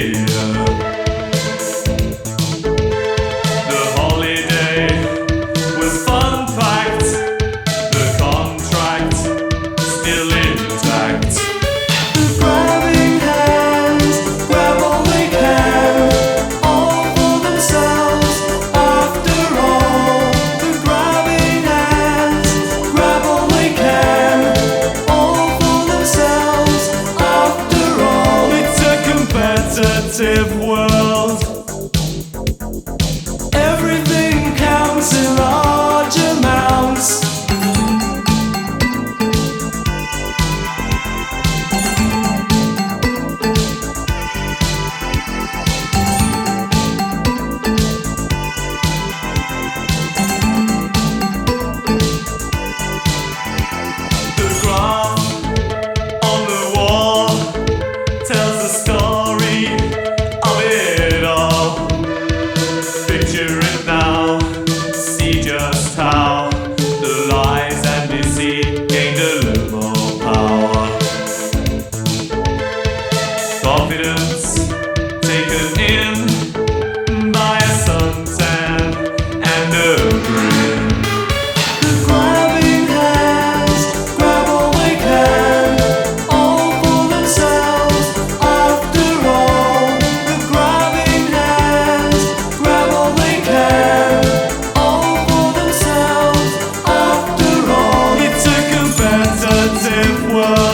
Yeah. confidence taken in by a suntan and a grin. The grabbing hands grab all they can, all for themselves. After all, the grabbing hands grab all they can, all for themselves. After all, it's a competitive world.